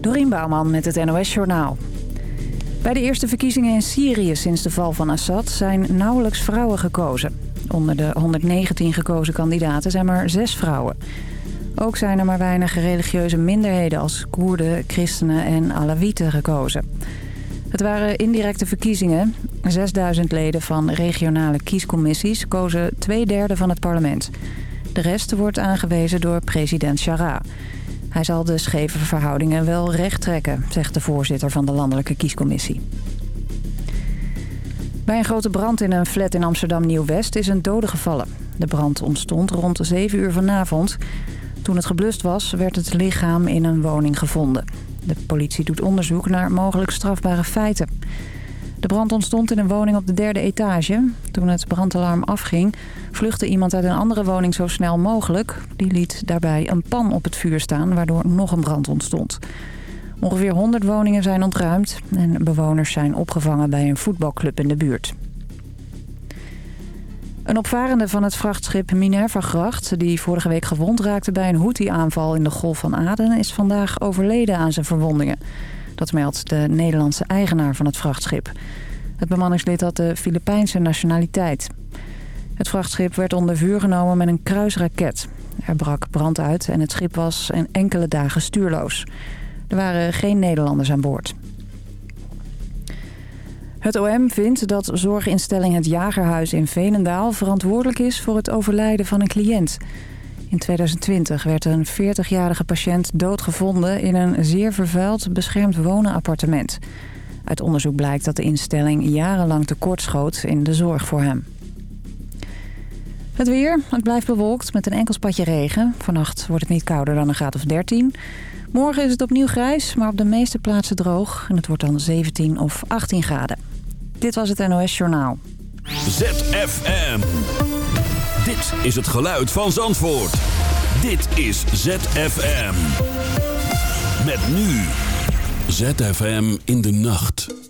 Dorien Bouwman met het NOS Journaal. Bij de eerste verkiezingen in Syrië sinds de val van Assad zijn nauwelijks vrouwen gekozen. Onder de 119 gekozen kandidaten zijn maar zes vrouwen. Ook zijn er maar weinig religieuze minderheden als Koerden, christenen en Alawieten gekozen. Het waren indirecte verkiezingen. 6000 leden van regionale kiescommissies kozen twee derde van het parlement. De rest wordt aangewezen door president Shara. Hij zal de scheve verhoudingen wel recht trekken, zegt de voorzitter van de Landelijke Kiescommissie. Bij een grote brand in een flat in Amsterdam Nieuw-West is een dode gevallen. De brand ontstond rond 7 uur vanavond. Toen het geblust was, werd het lichaam in een woning gevonden. De politie doet onderzoek naar mogelijk strafbare feiten. De brand ontstond in een woning op de derde etage. Toen het brandalarm afging, vluchtte iemand uit een andere woning zo snel mogelijk. Die liet daarbij een pan op het vuur staan, waardoor nog een brand ontstond. Ongeveer 100 woningen zijn ontruimd en bewoners zijn opgevangen bij een voetbalclub in de buurt. Een opvarende van het vrachtschip Minerva Gracht... die vorige week gewond raakte bij een Houthi-aanval in de Golf van Aden... is vandaag overleden aan zijn verwondingen. Dat meldt de Nederlandse eigenaar van het vrachtschip. Het bemanningslid had de Filipijnse nationaliteit. Het vrachtschip werd onder vuur genomen met een kruisraket. Er brak brand uit en het schip was enkele dagen stuurloos. Er waren geen Nederlanders aan boord. Het OM vindt dat zorginstelling Het Jagerhuis in Veenendaal verantwoordelijk is voor het overlijden van een cliënt. In 2020 werd een 40-jarige patiënt doodgevonden in een zeer vervuild beschermd wonenappartement. Uit onderzoek blijkt dat de instelling jarenlang tekortschoot in de zorg voor hem. Het weer, het blijft bewolkt met een enkel spatje regen. Vannacht wordt het niet kouder dan een graad of 13. Morgen is het opnieuw grijs, maar op de meeste plaatsen droog. En het wordt dan 17 of 18 graden. Dit was het NOS Journaal. ZFM. Dit is het geluid van Zandvoort. Dit is ZFM. Met nu. ZFM in de nacht.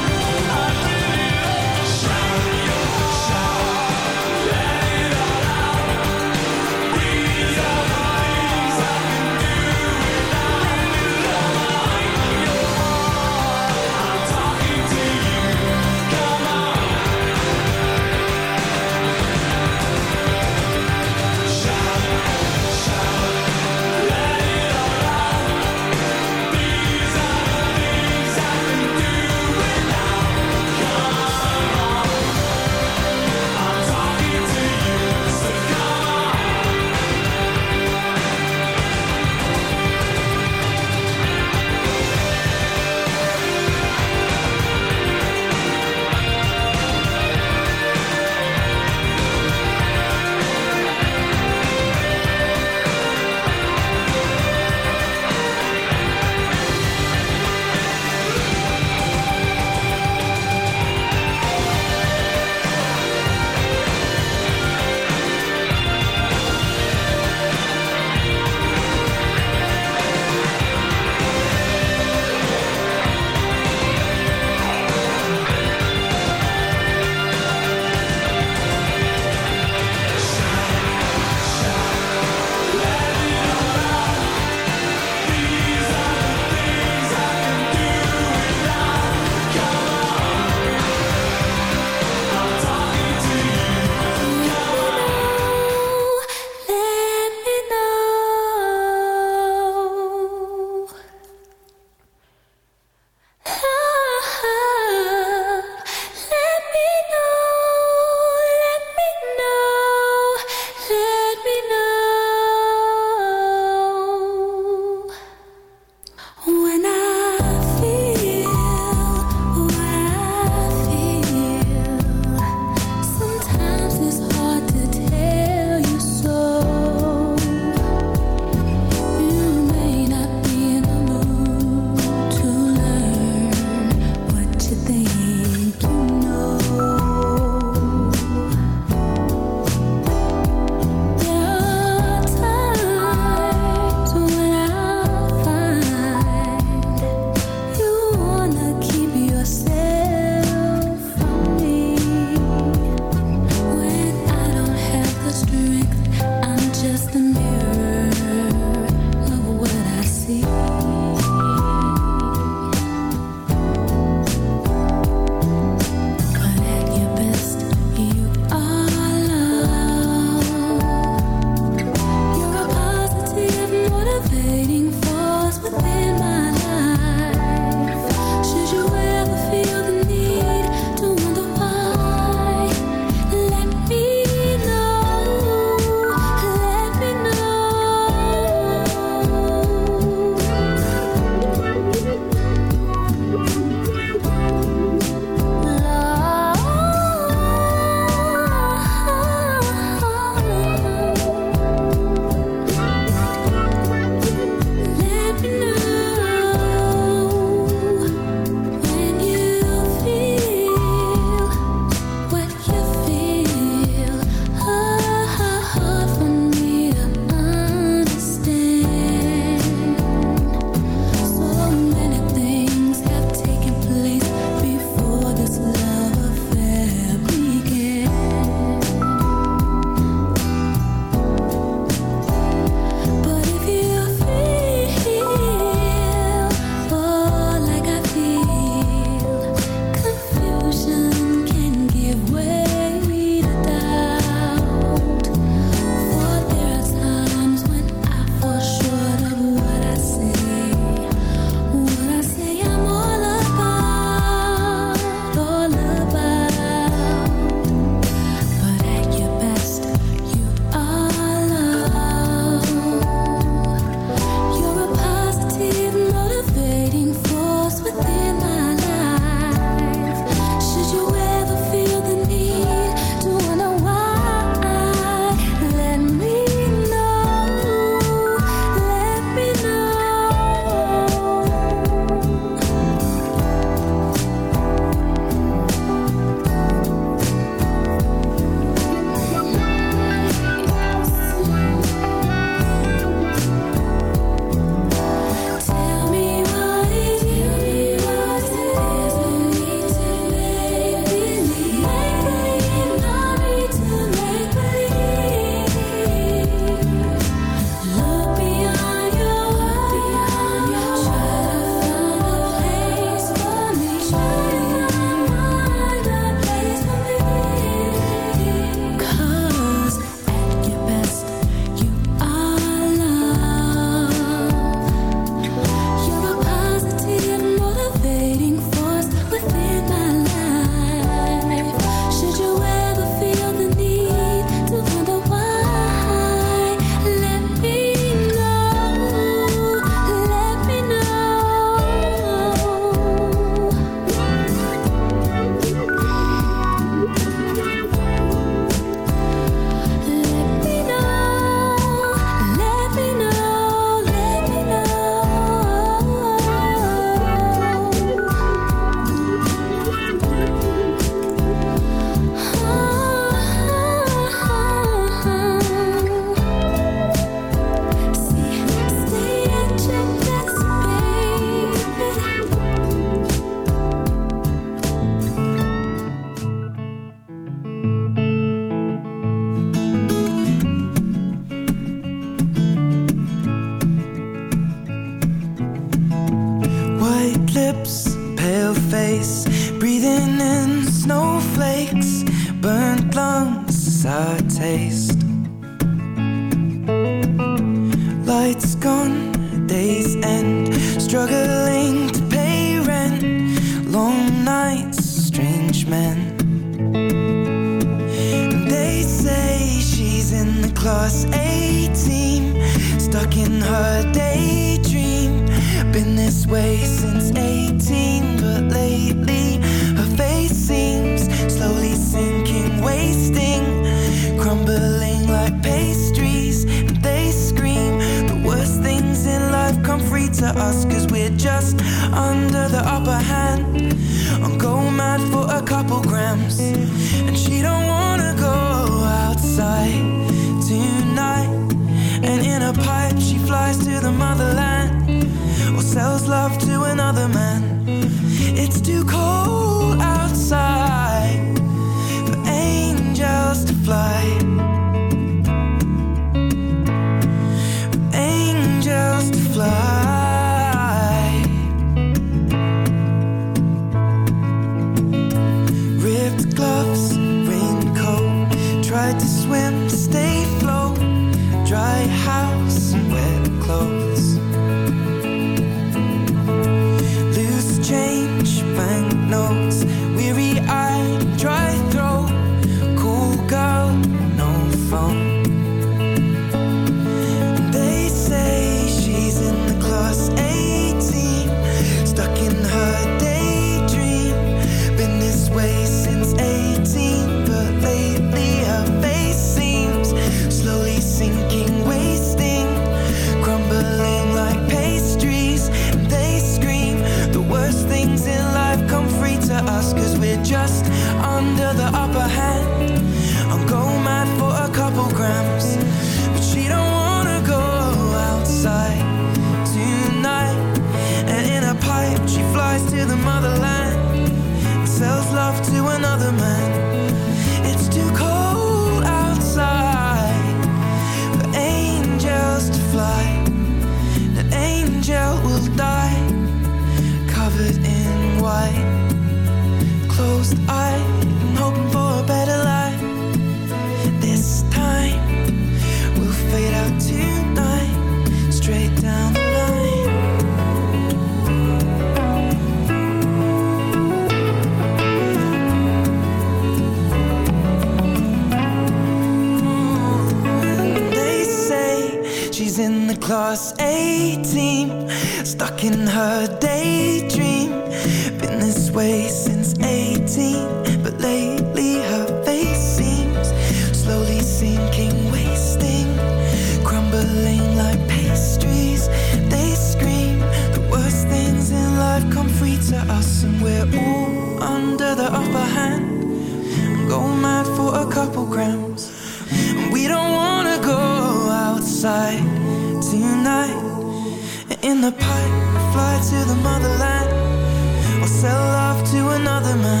to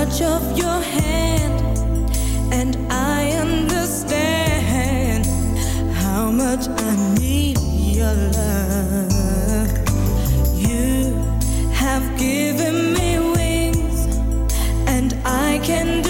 Touch of your hand, and I understand how much I need your love. You have given me wings, and I can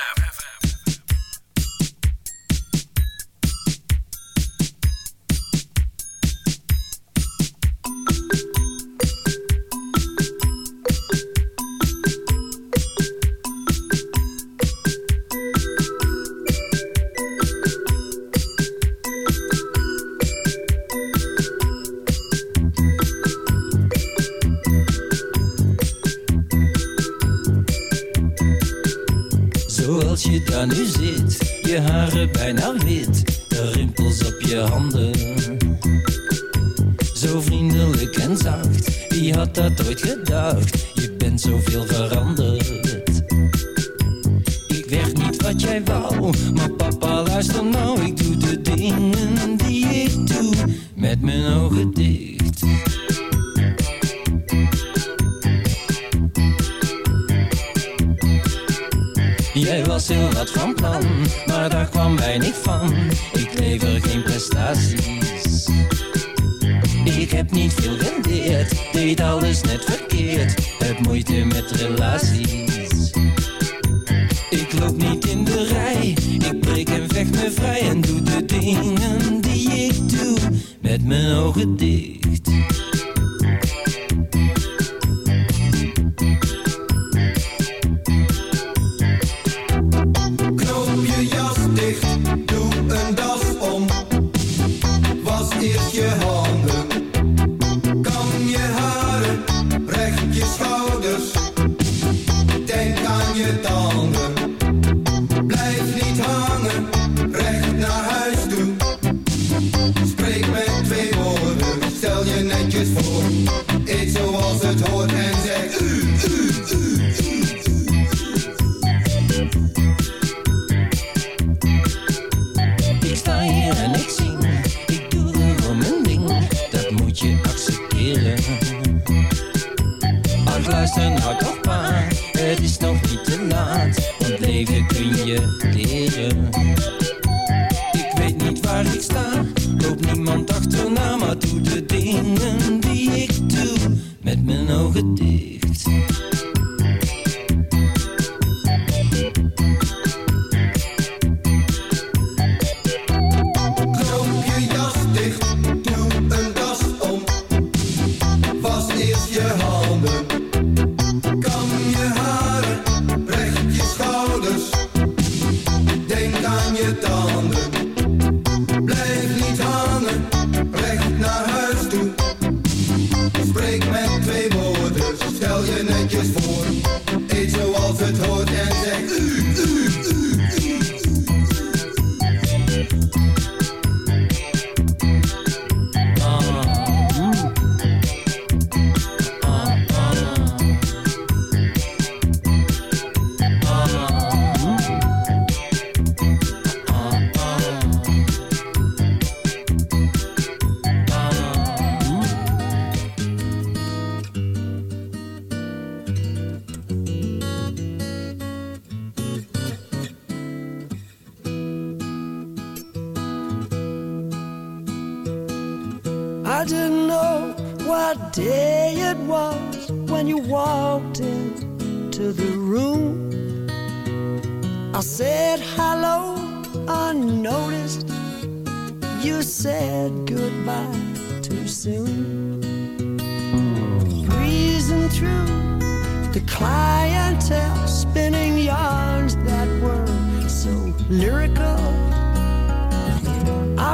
Вытатывать лет You.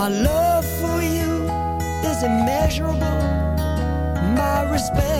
My love for you is immeasurable. My respect